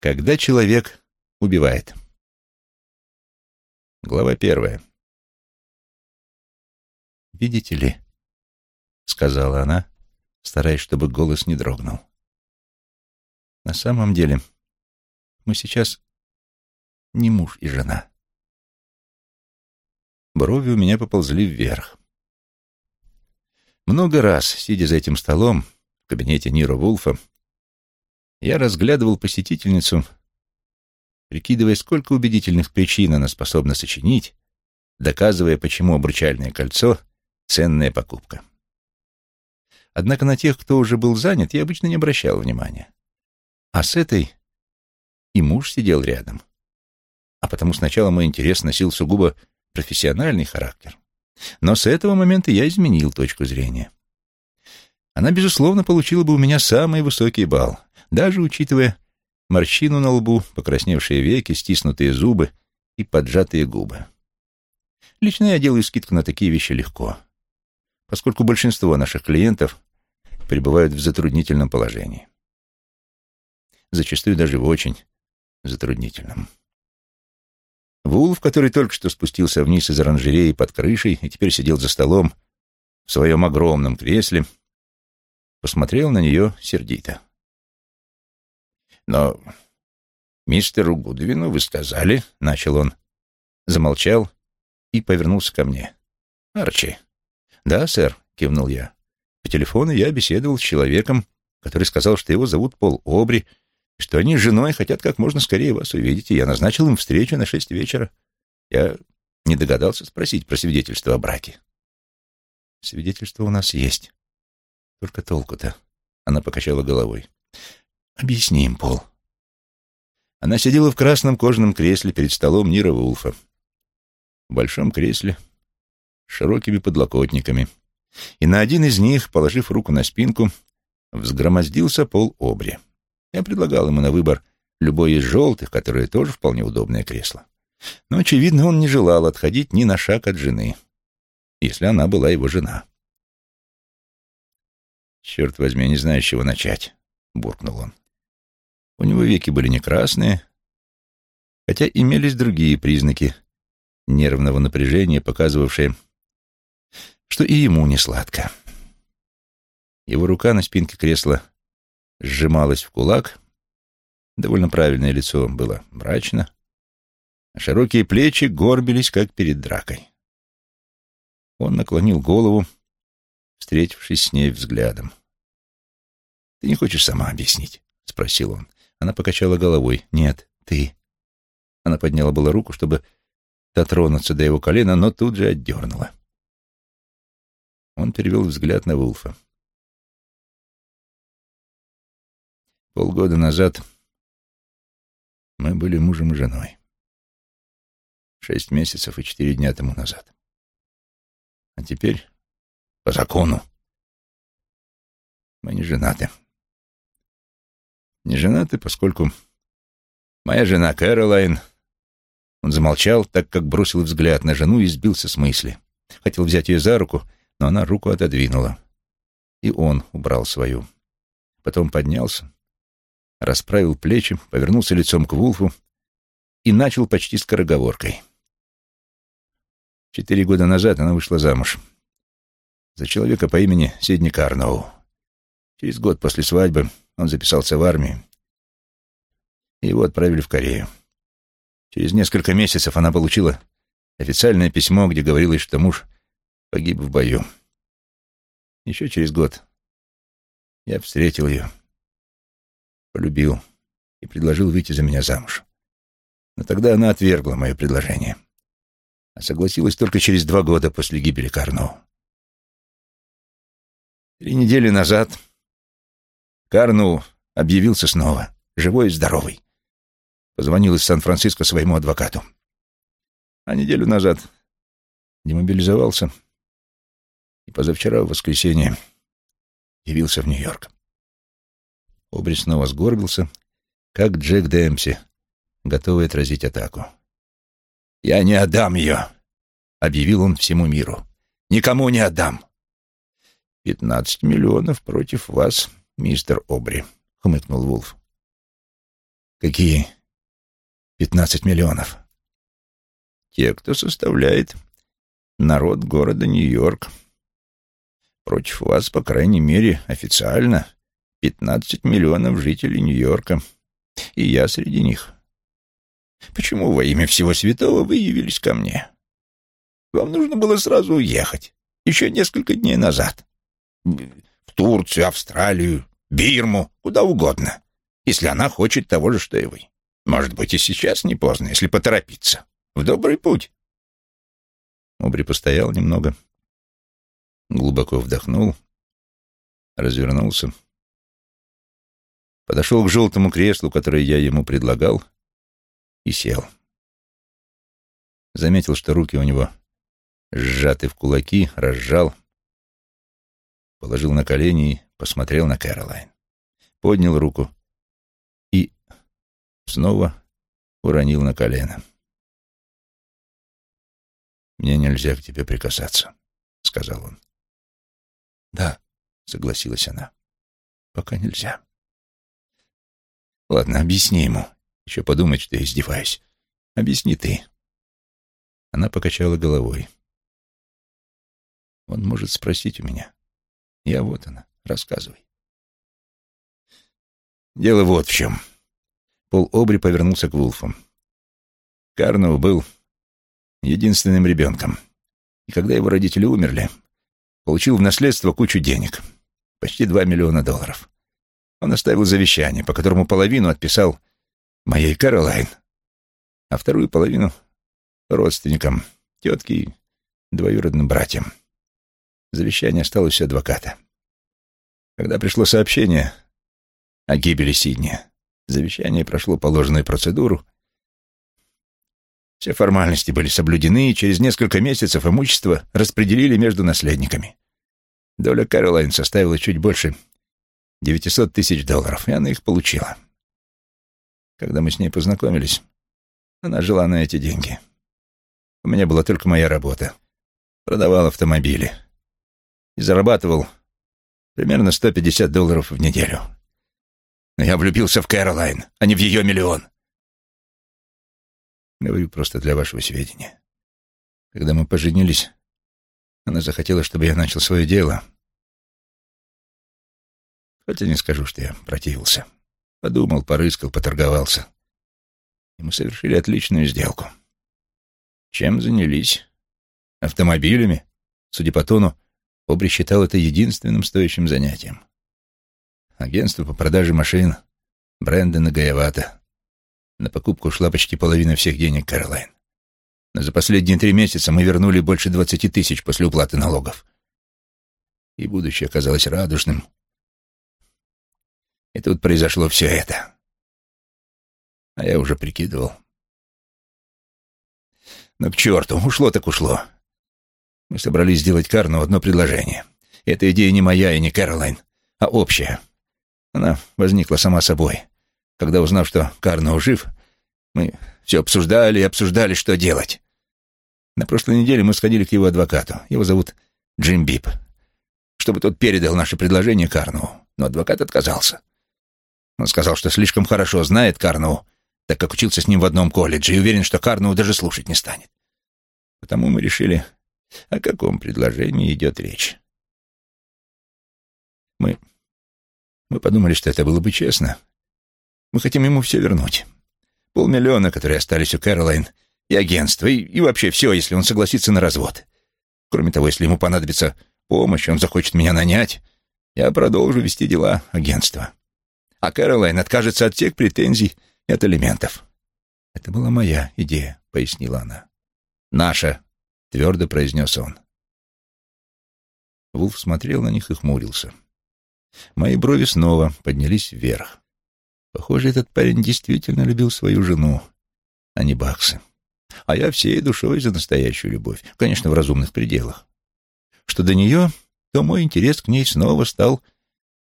Когда человек убивает. Глава первая. «Видите ли», — сказала она, стараясь, чтобы голос не дрогнул. «На самом деле мы сейчас не муж и жена». Брови у меня поползли вверх. Много раз, сидя за этим столом в кабинете Нира Вулфа, я разглядывал посетительницу прикидывая, сколько убедительных причин она способна сочинить, доказывая, почему обручальное кольцо — ценная покупка. Однако на тех, кто уже был занят, я обычно не обращал внимания. А с этой и муж сидел рядом. А потому сначала мой интерес носил сугубо профессиональный характер. Но с этого момента я изменил точку зрения. Она, безусловно, получила бы у меня самый высокий балл, даже учитывая морщину на лбу, покрасневшие веки, стиснутые зубы и поджатые губы. Лично я делаю скидку на такие вещи легко, поскольку большинство наших клиентов пребывают в затруднительном положении. Зачастую даже в очень затруднительном. Вулф, который только что спустился вниз из оранжереи под крышей и теперь сидел за столом в своем огромном кресле, посмотрел на нее сердито. Но мистеру Гудвину вы сказали, — начал он, замолчал и повернулся ко мне. Арчи. Да, сэр, — кивнул я. По телефону я беседовал с человеком, который сказал, что его зовут Пол Обри, и что они с женой хотят как можно скорее вас увидеть, и я назначил им встречу на шесть вечера. Я не догадался спросить про свидетельство о браке. Свидетельство у нас есть. Только толку-то. Она покачала головой. Объясни им, Пол. Она сидела в красном кожаном кресле перед столом Нира Вулфа. В большом кресле с широкими подлокотниками. И на один из них, положив руку на спинку, взгромоздился Пол Обри. Я предлагал ему на выбор любое из желтых, которое тоже вполне удобное кресло. Но, очевидно, он не желал отходить ни на шаг от жены, если она была его жена. «Черт возьми, не знаю, с чего начать», — буркнул он. У него веки были не красные, хотя имелись другие признаки нервного напряжения, показывавшие, что и ему не сладко. Его рука на спинке кресла сжималась в кулак, довольно правильное лицо было мрачно, а широкие плечи горбились, как перед дракой. Он наклонил голову, встретившись с ней взглядом. «Ты не хочешь сама объяснить?» — спросил он. Она покачала головой. «Нет, ты». Она подняла была руку, чтобы дотронуться до его колена, но тут же отдернула. Он перевел взгляд на Вулфа. Полгода назад мы были мужем и женой. Шесть месяцев и четыре дня тому назад. А теперь, по закону, мы не женаты не женаты, поскольку моя жена Кэролайн...» Он замолчал, так как бросил взгляд на жену и сбился с мысли. Хотел взять ее за руку, но она руку отодвинула. И он убрал свою. Потом поднялся, расправил плечи, повернулся лицом к Вулфу и начал почти скороговоркой. Четыре года назад она вышла замуж за человека по имени Сидни Карноу. Через год после свадьбы он записался в армию. Его отправили в Корею. Через несколько месяцев она получила официальное письмо, где говорилось, что муж погиб в бою. Еще через год я встретил ее, полюбил и предложил выйти за меня замуж. Но тогда она отвергла мое предложение, а согласилась только через два года после гибели Карноу. Три недели назад Карну объявился снова, живой и здоровый. Позвонил из Сан-Франциско своему адвокату. А неделю назад демобилизовался и позавчера, в воскресенье, явился в Нью-Йорк. Обри снова сгорбился, как Джек Дэмпси, готовый отразить атаку. «Я не отдам ее!» — объявил он всему миру. «Никому не отдам!» «Пятнадцать миллионов против вас», мистер Обри», — хмыкнул Вулф. Какие пятнадцать миллионов? Те, кто составляет народ города Нью-Йорк. Против вас, по крайней мере, официально пятнадцать миллионов жителей Нью-Йорка. И я среди них. Почему во имя всего святого вы явились ко мне? Вам нужно было сразу уехать, еще несколько дней назад. Турцию, Австралию, Бирму, куда угодно, если она хочет того же, что и вы. Может быть, и сейчас не поздно, если поторопиться. В добрый путь. Обри постоял немного, глубоко вдохнул, развернулся, подошел к желтому креслу, которое я ему предлагал, и сел. Заметил, что руки у него сжаты в кулаки, разжал, положил на колени и посмотрел на Кэролайн. Поднял руку и снова уронил на колено. «Мне нельзя к тебе прикасаться», — сказал он. «Да», — согласилась она, — «пока нельзя». «Ладно, объясни ему. Еще подумать, что я издеваюсь. Объясни ты». Она покачала головой. «Он может спросить у меня. Я вот она. Рассказывай». Дело вот в чем. Пол Обри повернулся к Вулфу. Карнов был единственным ребенком. И когда его родители умерли, получил в наследство кучу денег. Почти два миллиона долларов. Он оставил завещание, по которому половину отписал моей Каролайн, а вторую половину — родственникам, тетке и двоюродным братьям. Завещание осталось у адвоката. Когда пришло сообщение о гибели Сидни, завещание прошло положенную процедуру — все формальности были соблюдены, и через несколько месяцев имущество распределили между наследниками. Доля Кэролайн составила чуть больше 900 тысяч долларов, и она их получила. Когда мы с ней познакомились, она жила на эти деньги. У меня была только моя работа. Продавал автомобили. И зарабатывал примерно 150 долларов в неделю. Но я влюбился в Кэролайн, а не в ее миллион. Говорю просто для вашего сведения. Когда мы поженились, она захотела, чтобы я начал свое дело. Хотя не скажу, что я противился. Подумал, порыскал, поторговался. И мы совершили отличную сделку. Чем занялись? Автомобилями? Судя по тону, Обри считал это единственным стоящим занятием. Агентство по продаже машин Брэндона Гаевата на покупку ушла почти половина всех денег Кэролайн. Но за последние три месяца мы вернули больше двадцати тысяч после уплаты налогов. И будущее оказалось радужным. И тут произошло все это. А я уже прикидывал. Но к черту, ушло так ушло. Мы собрались сделать Карну одно предложение. Эта идея не моя и не Кэролайн, а общая. Она возникла сама собой когда, узнав, что Карно жив, мы все обсуждали и обсуждали, что делать. На прошлой неделе мы сходили к его адвокату. Его зовут Джим Бип. Чтобы тот передал наше предложение Карнову. Но адвокат отказался. Он сказал, что слишком хорошо знает Карнову, так как учился с ним в одном колледже, и уверен, что Карнову даже слушать не станет. Потому мы решили, о каком предложении идет речь. Мы... мы подумали, что это было бы честно, мы хотим ему все вернуть. Полмиллиона, которые остались у Кэролайн, и агентство, и, и вообще все, если он согласится на развод. Кроме того, если ему понадобится помощь, он захочет меня нанять, я продолжу вести дела агентства. А Кэролайн откажется от всех претензий и от элементов. «Это была моя идея», — пояснила она. «Наша», — твердо произнес он. Вулф смотрел на них и хмурился. Мои брови снова поднялись вверх. Похоже, этот парень действительно любил свою жену, а не баксы. А я всей душой за настоящую любовь, конечно, в разумных пределах. Что до нее, то мой интерес к ней снова стал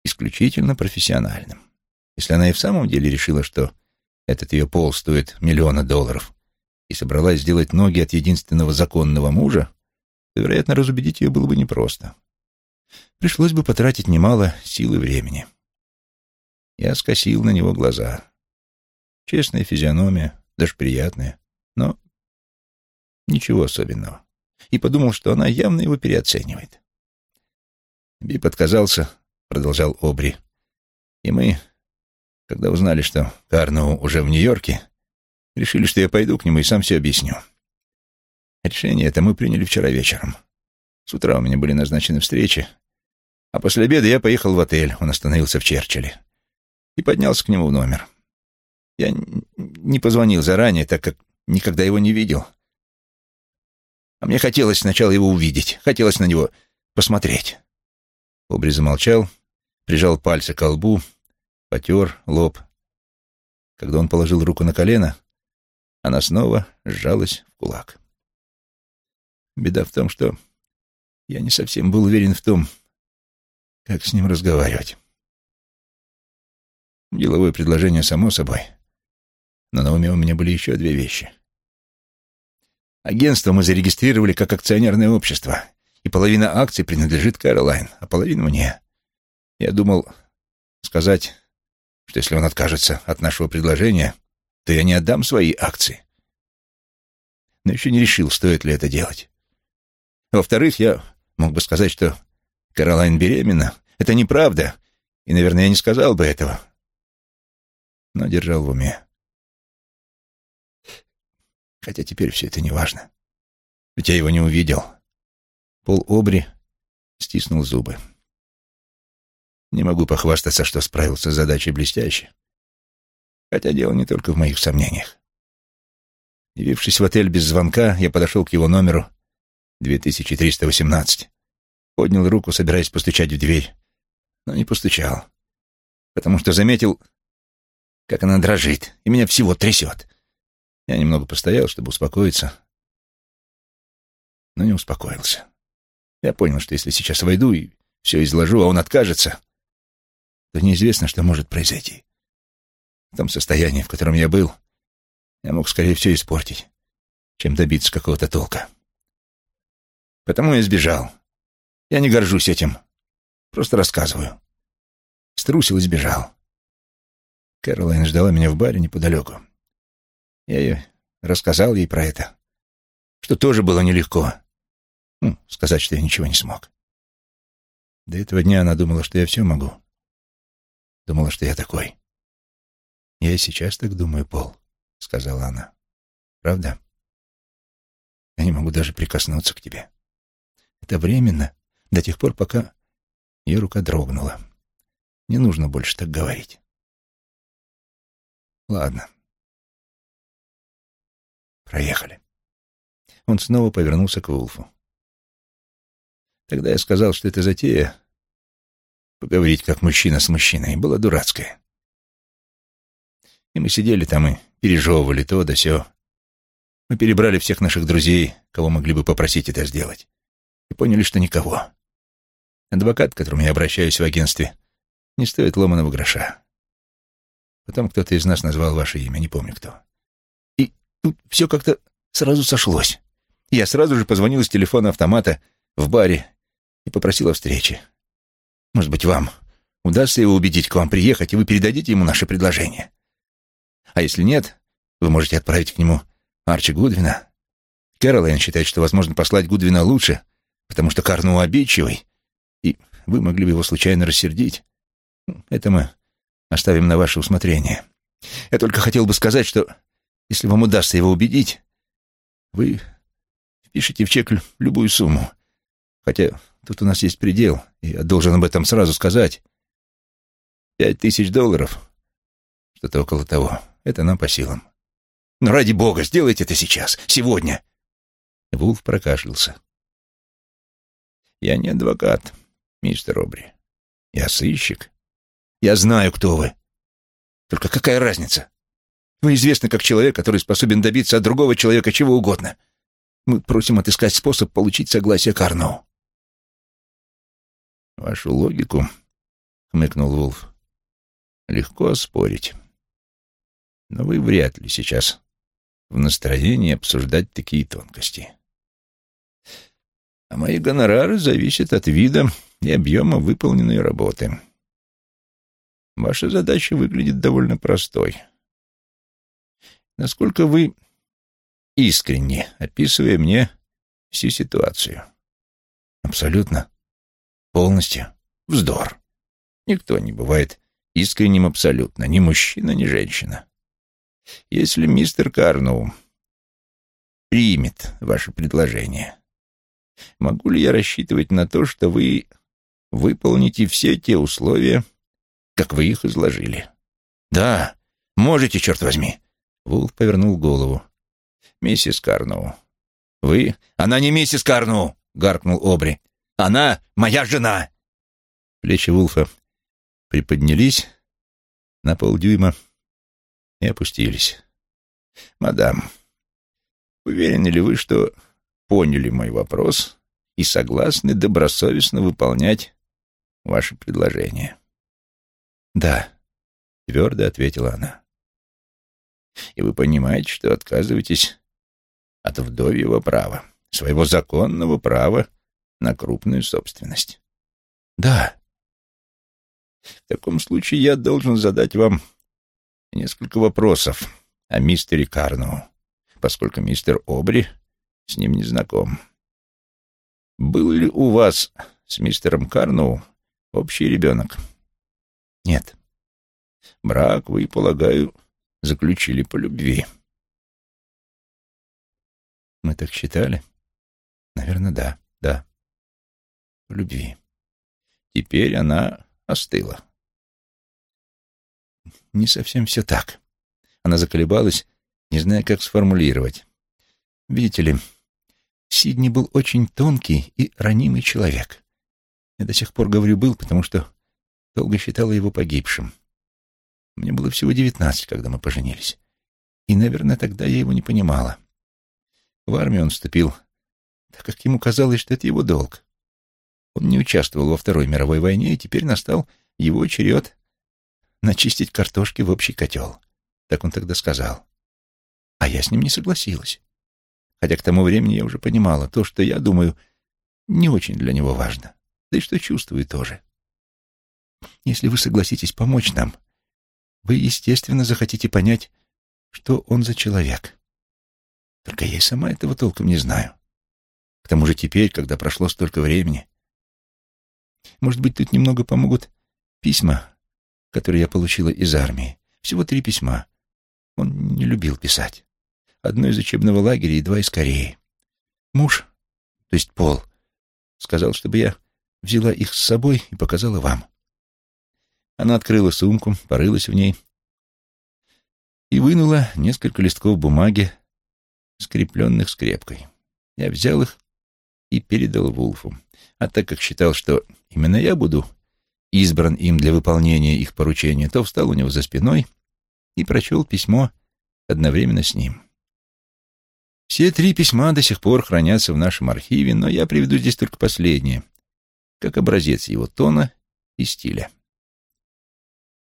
исключительно профессиональным. Если она и в самом деле решила, что этот ее пол стоит миллиона долларов, и собралась сделать ноги от единственного законного мужа, то, вероятно, разубедить ее было бы непросто. Пришлось бы потратить немало сил и времени. Я скосил на него глаза. Честная физиономия, даже приятная, но ничего особенного. И подумал, что она явно его переоценивает. Бип отказался, продолжал Обри. И мы, когда узнали, что Карноу уже в Нью-Йорке, решили, что я пойду к нему и сам все объясню. Решение это мы приняли вчера вечером. С утра у меня были назначены встречи, а после обеда я поехал в отель, он остановился в Черчилле, и поднялся к нему в номер. Я не позвонил заранее, так как никогда его не видел. А мне хотелось сначала его увидеть, хотелось на него посмотреть. Обри замолчал, прижал пальцы к лбу, потер лоб. Когда он положил руку на колено, она снова сжалась в кулак. Беда в том, что я не совсем был уверен в том, как с ним разговаривать. Деловое предложение, само собой. Но на уме у меня были еще две вещи. Агентство мы зарегистрировали как акционерное общество, и половина акций принадлежит Кэролайн, а половина мне. Я думал сказать, что если он откажется от нашего предложения, то я не отдам свои акции. Но еще не решил, стоит ли это делать. Во-вторых, я мог бы сказать, что Каролайн беременна. Это неправда, и, наверное, я не сказал бы этого. Но держал в уме. Хотя теперь все это не важно. Ведь я его не увидел. Пол Обри стиснул зубы. Не могу похвастаться, что справился с задачей блестяще. Хотя дело не только в моих сомнениях. Явившись в отель без звонка, я подошел к его номеру 2318. Поднял руку, собираясь постучать в дверь, но не постучал, потому что заметил, как она дрожит, и меня всего трясет. Я немного постоял, чтобы успокоиться, но не успокоился. Я понял, что если сейчас войду и все изложу, а он откажется, то неизвестно, что может произойти. В том состоянии, в котором я был, я мог скорее все испортить, чем добиться какого-то толка. Потому я сбежал. Я не горжусь этим. Просто рассказываю. Струсил и сбежал. Кэролайн ждала меня в баре неподалеку. Я ей рассказал ей про это, что тоже было нелегко. Ну, сказать, что я ничего не смог. До этого дня она думала, что я все могу. Думала, что я такой. «Я сейчас так думаю, Пол», — сказала она. «Правда? Я не могу даже прикоснуться к тебе. Это временно, до тех пор, пока ее рука дрогнула. Не нужно больше так говорить. Ладно. Проехали. Он снова повернулся к Вулфу. Тогда я сказал, что эта затея поговорить как мужчина с мужчиной была дурацкая. И мы сидели там и пережевывали то да сё. Мы перебрали всех наших друзей, кого могли бы попросить это сделать, и поняли, что никого. Адвокат, к которому я обращаюсь в агентстве, не стоит ломаного гроша. Потом кто-то из нас назвал ваше имя, не помню кто. И тут все как-то сразу сошлось. Я сразу же позвонил с телефона автомата в баре и попросил о встрече. Может быть, вам удастся его убедить к вам приехать, и вы передадите ему наше предложение. А если нет, вы можете отправить к нему Арчи Гудвина. Кэролайн считает, что возможно послать Гудвина лучше, потому что Карну обидчивый, и вы могли бы его случайно рассердить. Это мы оставим на ваше усмотрение. Я только хотел бы сказать, что если вам удастся его убедить, вы впишите в чек любую сумму, Хотя тут у нас есть предел, и я должен об этом сразу сказать. Пять тысяч долларов, что-то около того, это нам по силам. Но ради бога, сделайте это сейчас, сегодня. Вулф прокашлялся. Я не адвокат, мистер Обри. Я сыщик. Я знаю, кто вы. Только какая разница? Вы известны как человек, который способен добиться от другого человека чего угодно. Мы просим отыскать способ получить согласие Карноу. Вашу логику, — хмыкнул Вулф, — легко оспорить. Но вы вряд ли сейчас в настроении обсуждать такие тонкости. А мои гонорары зависят от вида и объема выполненной работы. Ваша задача выглядит довольно простой. насколько вы искренне, описывая мне всю ситуацию. Абсолютно. Полностью. Вздор. Никто не бывает искренним абсолютно, ни мужчина, ни женщина. Если мистер Карноу примет ваше предложение, могу ли я рассчитывать на то, что вы выполните все те условия, как вы их изложили? Да, можете, черт возьми. Вулф повернул голову. Миссис Карноу, вы... Она не миссис Карноу, гаркнул Обри. Она моя жена. Плечи Вулфа приподнялись на полдюйма и опустились. «Мадам, уверены ли вы, что поняли мой вопрос и согласны добросовестно выполнять ваше предложение?» «Да», — твердо ответила она. «И вы понимаете, что отказываетесь от вдовьего права, своего законного права на крупную собственность?» «Да», в таком случае я должен задать вам несколько вопросов о мистере Карну, поскольку мистер Обри с ним не знаком. Был ли у вас с мистером Карну общий ребенок? Нет. Брак вы, полагаю, заключили по любви. Мы так считали? Наверное, да, да. По любви. Теперь она остыла. Не совсем все так. Она заколебалась, не зная, как сформулировать. Видите ли, Сидни был очень тонкий и ранимый человек. Я до сих пор говорю «был», потому что долго считала его погибшим. Мне было всего девятнадцать, когда мы поженились. И, наверное, тогда я его не понимала. В армию он вступил, так как ему казалось, что это его долг. Он не участвовал во Второй мировой войне, и теперь настал его черед начистить картошки в общий котел. Так он тогда сказал. А я с ним не согласилась. Хотя к тому времени я уже понимала, то, что я думаю, не очень для него важно. Да и что чувствую тоже. Если вы согласитесь помочь нам, вы, естественно, захотите понять, что он за человек. Только я и сама этого толком не знаю. К тому же теперь, когда прошло столько времени, может быть, тут немного помогут письма, которые я получила из армии. Всего три письма. Он не любил писать. Одно из учебного лагеря и два из Кореи. Муж, то есть Пол, сказал, чтобы я взяла их с собой и показала вам. Она открыла сумку, порылась в ней и вынула несколько листков бумаги, скрепленных скрепкой. Я взял их и передал Вулфу. А так как считал, что именно я буду избран им для выполнения их поручения, то встал у него за спиной и прочел письмо одновременно с ним. Все три письма до сих пор хранятся в нашем архиве, но я приведу здесь только последнее, как образец его тона и стиля.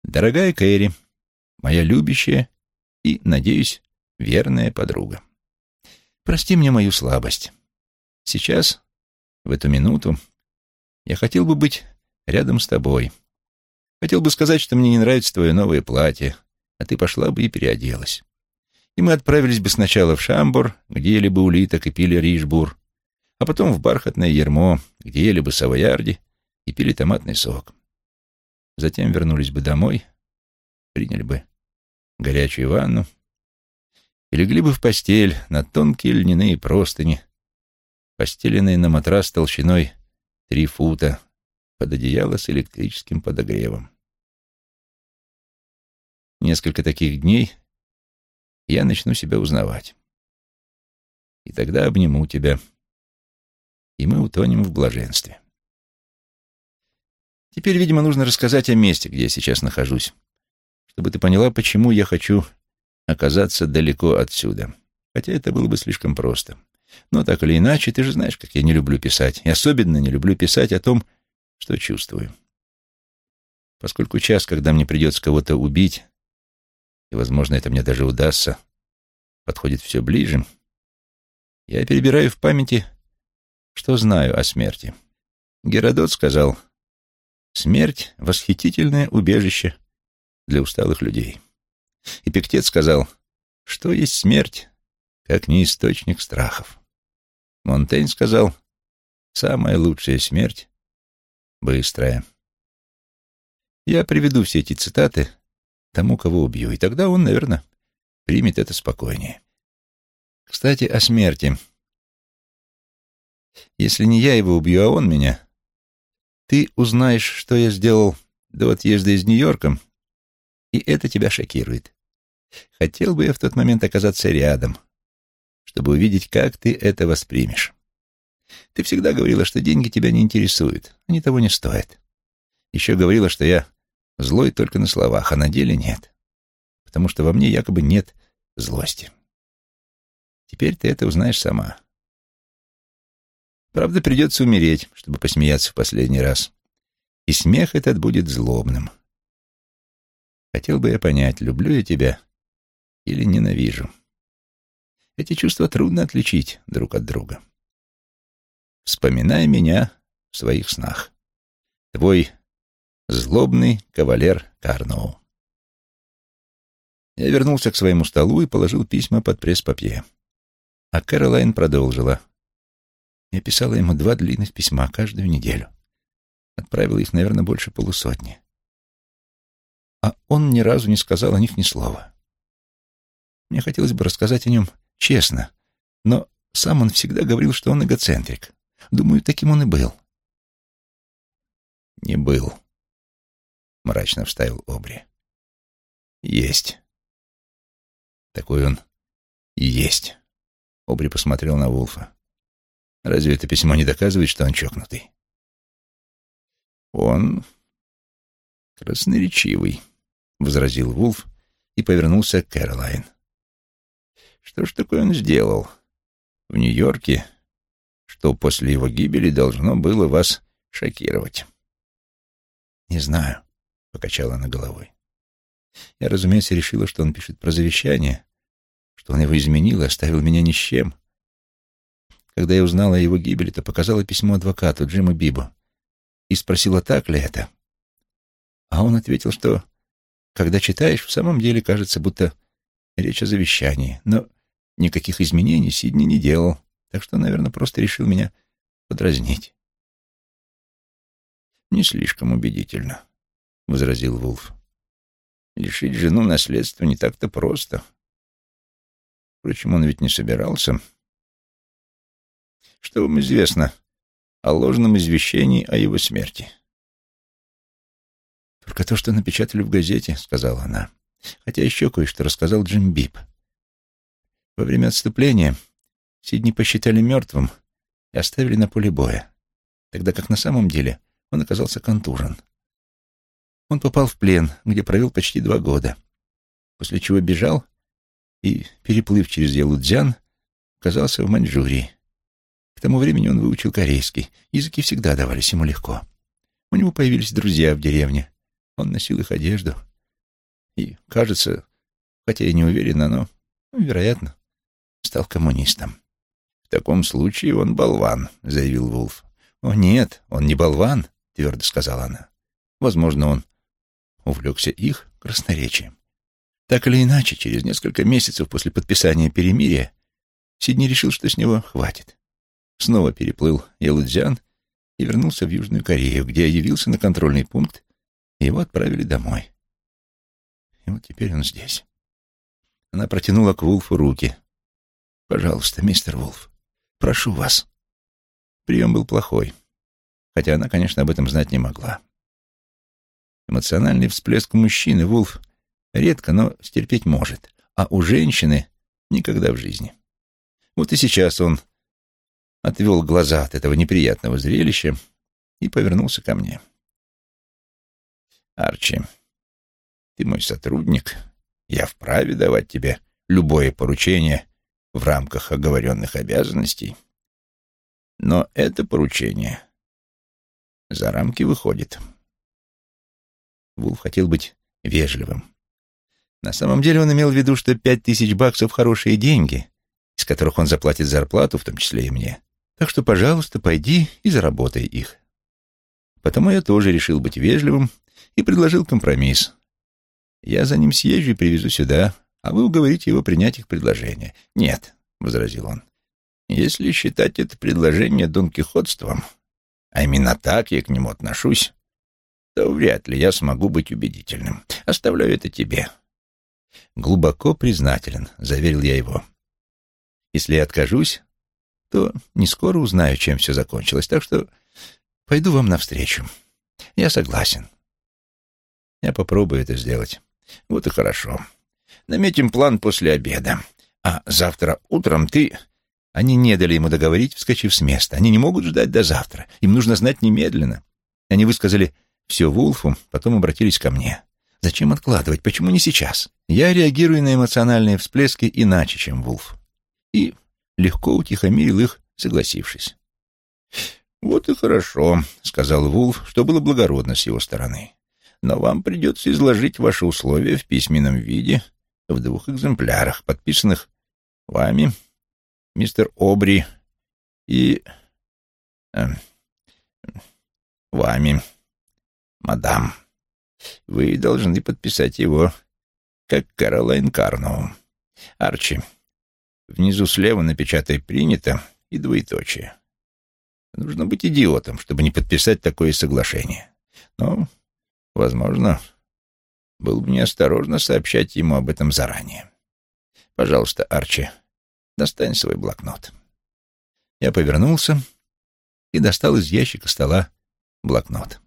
Дорогая Кэрри, моя любящая и, надеюсь, верная подруга. Прости мне мою слабость. Сейчас, в эту минуту, я хотел бы быть рядом с тобой. Хотел бы сказать, что мне не нравится твое новое платье, а ты пошла бы и переоделась. И мы отправились бы сначала в Шамбур, где ели бы улиток и пили ришбур, а потом в бархатное ермо, где ели бы савоярди и пили томатный сок. Затем вернулись бы домой, приняли бы горячую ванну и легли бы в постель на тонкие льняные простыни, постеленные на матрас толщиной три фута, под одеяло с электрическим подогревом. Несколько таких дней я начну себя узнавать. И тогда обниму тебя, и мы утонем в блаженстве. Теперь, видимо, нужно рассказать о месте, где я сейчас нахожусь, чтобы ты поняла, почему я хочу оказаться далеко отсюда. Хотя это было бы слишком просто. Но так или иначе, ты же знаешь, как я не люблю писать. И особенно не люблю писать о том, что чувствую. Поскольку час, когда мне придется кого-то убить, и, возможно, это мне даже удастся, подходит все ближе, я перебираю в памяти, что знаю о смерти. Геродот сказал, «Смерть — восхитительное убежище для усталых людей». Эпиктет сказал, Что есть смерть, как не источник страхов? Монтейн сказал, самая лучшая смерть — быстрая. Я приведу все эти цитаты тому, кого убью, и тогда он, наверное, примет это спокойнее. Кстати, о смерти. Если не я его убью, а он меня, ты узнаешь, что я сделал до отъезда из Нью-Йорка, и это тебя шокирует. Хотел бы я в тот момент оказаться рядом, чтобы увидеть, как ты это воспримешь. Ты всегда говорила, что деньги тебя не интересуют, они того не стоят. Еще говорила, что я злой только на словах, а на деле нет, потому что во мне якобы нет злости. Теперь ты это узнаешь сама. Правда, придется умереть, чтобы посмеяться в последний раз. И смех этот будет злобным. Хотел бы я понять, люблю я тебя или ненавижу. Эти чувства трудно отличить друг от друга. Вспоминай меня в своих снах. Твой злобный кавалер Карноу. Я вернулся к своему столу и положил письма под пресс-папье. А Кэролайн продолжила. Я писала ему два длинных письма каждую неделю. Отправила их, наверное, больше полусотни. А он ни разу не сказал о них ни слова. Мне хотелось бы рассказать о нем честно, но сам он всегда говорил, что он эгоцентрик. Думаю, таким он и был. «Не был», — мрачно вставил Обри. «Есть. Такой он и есть». Обри посмотрел на Вулфа. «Разве это письмо не доказывает, что он чокнутый?» «Он красноречивый», — возразил Вулф и повернулся к Кэролайн. «Что ж такое он сделал в Нью-Йорке, что после его гибели должно было вас шокировать?» «Не знаю», — покачала она головой. «Я, разумеется, решила, что он пишет про завещание, что он его изменил и оставил меня ни с чем. Когда я узнала о его гибели, то показала письмо адвокату Джиму Бибу и спросила, так ли это. А он ответил, что, когда читаешь, в самом деле кажется, будто речь о завещании, но никаких изменений Сидни не делал, так что, наверное, просто решил меня подразнить. «Не слишком убедительно», — возразил Вулф. «Лишить жену наследства не так-то просто. Впрочем, он ведь не собирался. Что вам известно о ложном извещении о его смерти?» «Только то, что напечатали в газете», — сказала она. «Хотя еще кое-что рассказал Джим Бип. Во время отступления Сидни посчитали мертвым и оставили на поле боя, тогда как на самом деле он оказался контужен. Он попал в плен, где провел почти два года, после чего бежал и, переплыв через Ялудзян, оказался в Маньчжурии. К тому времени он выучил корейский, языки всегда давались ему легко. У него появились друзья в деревне, он носил их одежду и, кажется, хотя и не уверенно, но, ну, вероятно, стал коммунистом. «В таком случае он болван», — заявил Вулф. «О, нет, он не болван», — твердо сказала она. «Возможно, он увлекся их красноречием. Так или иначе, через несколько месяцев после подписания перемирия Сидни решил, что с него хватит. Снова переплыл Ялудзян и вернулся в Южную Корею, где явился на контрольный пункт, и его отправили домой. И вот теперь он здесь. Она протянула к Вулфу руки. «Пожалуйста, мистер Вулф, прошу вас». Прием был плохой хотя она, конечно, об этом знать не могла. Эмоциональный всплеск мужчины Вулф редко, но стерпеть может, а у женщины никогда в жизни. Вот и сейчас он отвел глаза от этого неприятного зрелища и повернулся ко мне. «Арчи, ты мой сотрудник, я вправе давать тебе любое поручение в рамках оговоренных обязанностей, но это поручение за рамки выходит. Вулф хотел быть вежливым. На самом деле он имел в виду, что пять тысяч баксов — хорошие деньги, из которых он заплатит зарплату, в том числе и мне. Так что, пожалуйста, пойди и заработай их. Потому я тоже решил быть вежливым и предложил компромисс. Я за ним съезжу и привезу сюда, а вы уговорите его принять их предложение. «Нет», — возразил он, — «если считать это предложение донкихотством, а именно так я к нему отношусь, то вряд ли я смогу быть убедительным. Оставляю это тебе». «Глубоко признателен», — заверил я его. «Если я откажусь, то не скоро узнаю, чем все закончилось, так что пойду вам навстречу. Я согласен». «Я попробую это сделать». «Вот и хорошо. Наметим план после обеда. А завтра утром ты...» Они не дали ему договорить, вскочив с места. Они не могут ждать до завтра. Им нужно знать немедленно. Они высказали все Вулфу, потом обратились ко мне. Зачем откладывать? Почему не сейчас? Я реагирую на эмоциональные всплески иначе, чем Вулф. И легко утихомирил их, согласившись. «Вот и хорошо», — сказал Вулф, что было благородно с его стороны. «Но вам придется изложить ваши условия в письменном виде в двух экземплярах, подписанных вами, мистер Обри и... Э, вами, мадам. Вы должны подписать его как Каролайн Карноу. Арчи, внизу слева напечатай «принято» и двоеточие. Нужно быть идиотом, чтобы не подписать такое соглашение. Но, возможно, было бы неосторожно сообщать ему об этом заранее. Пожалуйста, Арчи, достань свой блокнот. Я повернулся и достал из ящика стола блокнот.